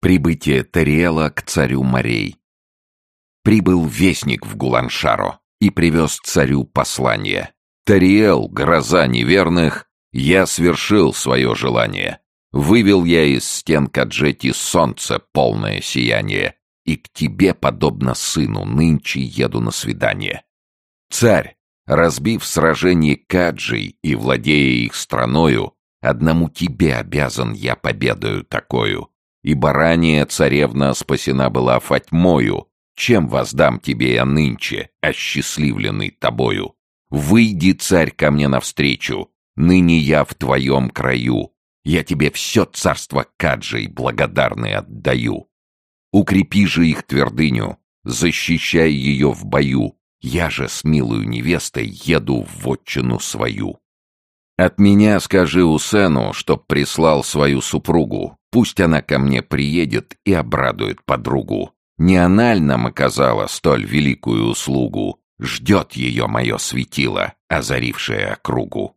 Прибытие Тариэла к царю морей. Прибыл вестник в Гуланшаро и привез царю послание. Тариэл, гроза неверных, я свершил свое желание. Вывел я из стен Каджети солнце, полное сияние, и к тебе, подобно сыну, нынче еду на свидание. Царь, разбив сражение Каджей и владея их страною, одному тебе обязан я победою такою, Ибо ранее царевна спасена была Фатьмою, чем воздам тебе я нынче, осчастливленный тобою? Выйди, царь, ко мне навстречу, ныне я в твоем краю, я тебе все царство Каджей благодарный отдаю. Укрепи же их твердыню, защищай ее в бою, я же с милую невестой еду в вотчину свою. От меня скажи Усену, чтоб прислал свою супругу, Пусть она ко мне приедет и обрадует подругу. Не она ль нам оказала столь великую услугу? Ждет ее мое светило, озарившее округу.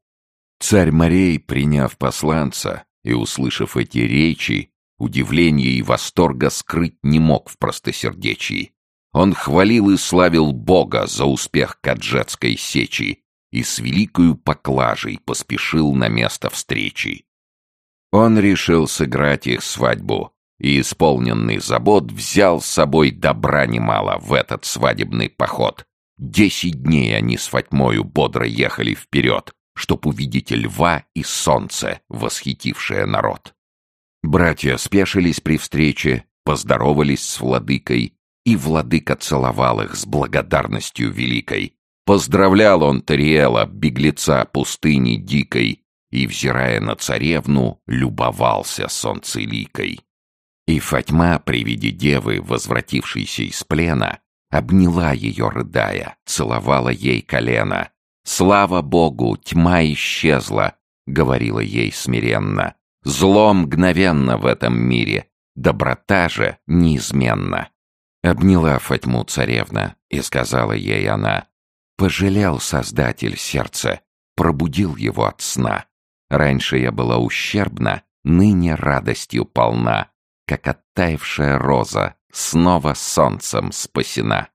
Царь морей, приняв посланца и услышав эти речи, удивления и восторга скрыть не мог в простосердечии. Он хвалил и славил Бога за успех Каджетской сечи и с великою поклажей поспешил на место встречи. Он решил сыграть их свадьбу и, исполненный забот, взял с собой добра немало в этот свадебный поход. Десять дней они с Фатьмою бодро ехали вперед, чтоб увидеть льва и солнце, восхитившее народ. Братья спешились при встрече, поздоровались с владыкой, и владыка целовал их с благодарностью великой. Поздравлял он Тариэла, беглеца пустыни дикой, и, взирая на царевну, любовался солнцеликой. И Фатьма при виде девы, возвратившейся из плена, обняла ее, рыдая, целовала ей колено. «Слава Богу, тьма исчезла», — говорила ей смиренно. «Зло мгновенно в этом мире, доброта же неизменна». Обняла Фатьму царевна, и сказала ей она, «Пожалел Создатель сердце, пробудил его от сна. Раньше я была ущербна, ныне радостью полна, как оттаившая роза, снова солнцем спасена.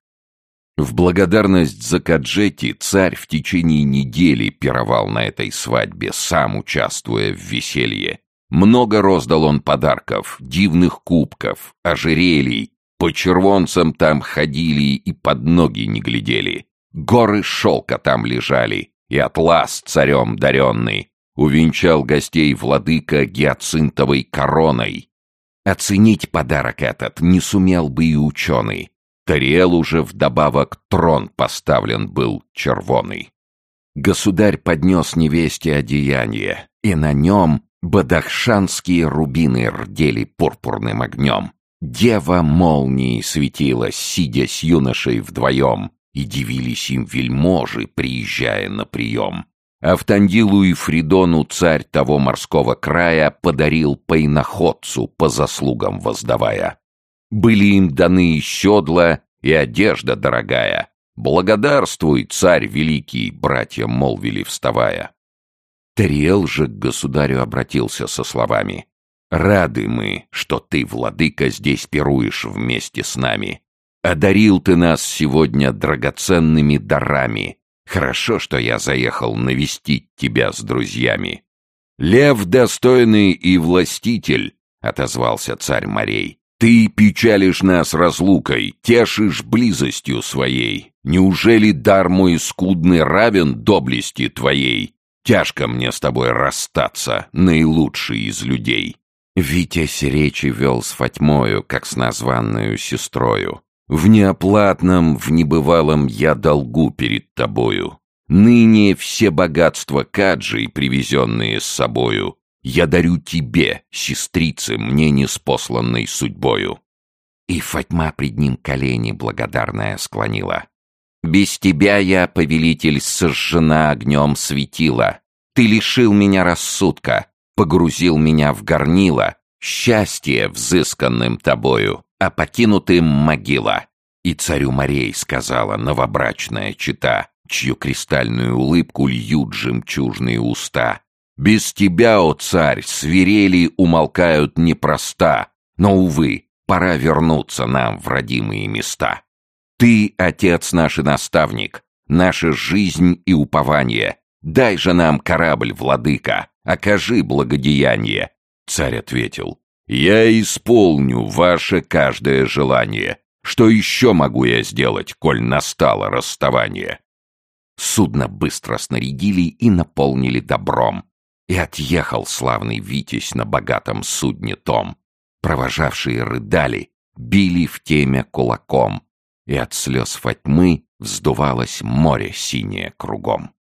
В благодарность за Каджети царь в течение недели пировал на этой свадьбе, сам участвуя в веселье. Много роздал он подарков, дивных кубков, ожерелий, по червонцам там ходили и под ноги не глядели. Горы шелка там лежали, и атлас царем даренный, увенчал гостей владыка гиацинтовой короной. Оценить подарок этот не сумел бы и ученый. Тариэл уже вдобавок трон поставлен был червоный. Государь поднес невесте одеяние, и на нем бадахшанские рубины рдели пурпурным огнем. Дева молнией светила, сидя с юношей вдвоем, и дивились им вельможи, приезжая на прием. Автандилу и Фридону царь того морского края подарил пейноходцу по заслугам воздавая. Были им даны и седла, и одежда дорогая. «Благодарствуй, царь великий!» — братья молвили, вставая. Тариэл же к государю обратился со словами. «Рады мы, что ты, владыка, здесь пируешь вместе с нами. Одарил ты нас сегодня драгоценными дарами, Хорошо, что я заехал навестить тебя с друзьями. Лев достойный и властитель, — отозвался царь морей. Ты печалишь нас разлукой, тешишь близостью своей. Неужели дар мой скудный равен доблести твоей? Тяжко мне с тобой расстаться, наилучший из людей. Витязь речи вел с Фатьмою, как с названную сестрою. В неоплатном, в небывалом я долгу перед тобою. Ныне все богатства Каджи, привезенные с собою, я дарю тебе, сестрице, мне неспосланной судьбою». И Фатьма пред ним колени благодарная склонила. «Без тебя я, повелитель, сожжена огнем светила. Ты лишил меня рассудка, погрузил меня в горнило, счастье взысканным тобою а покинутым могила. И царю морей сказала новобрачная чита, чью кристальную улыбку льют жемчужные уста. «Без тебя, о царь, свирели умолкают непроста, Но, увы, пора вернуться нам в родимые места. Ты, отец наш и наставник, наша жизнь и упование. Дай же нам корабль, владыка, окажи благодеяние. Царь ответил, я исполню ваше каждое желание. Что еще могу я сделать, коль настало расставание? Судно быстро снарядили и наполнили добром. И отъехал славный Витязь на богатом судне том. Провожавшие рыдали, били в темя кулаком, и от слез Фатьмы вздувалось море синее кругом.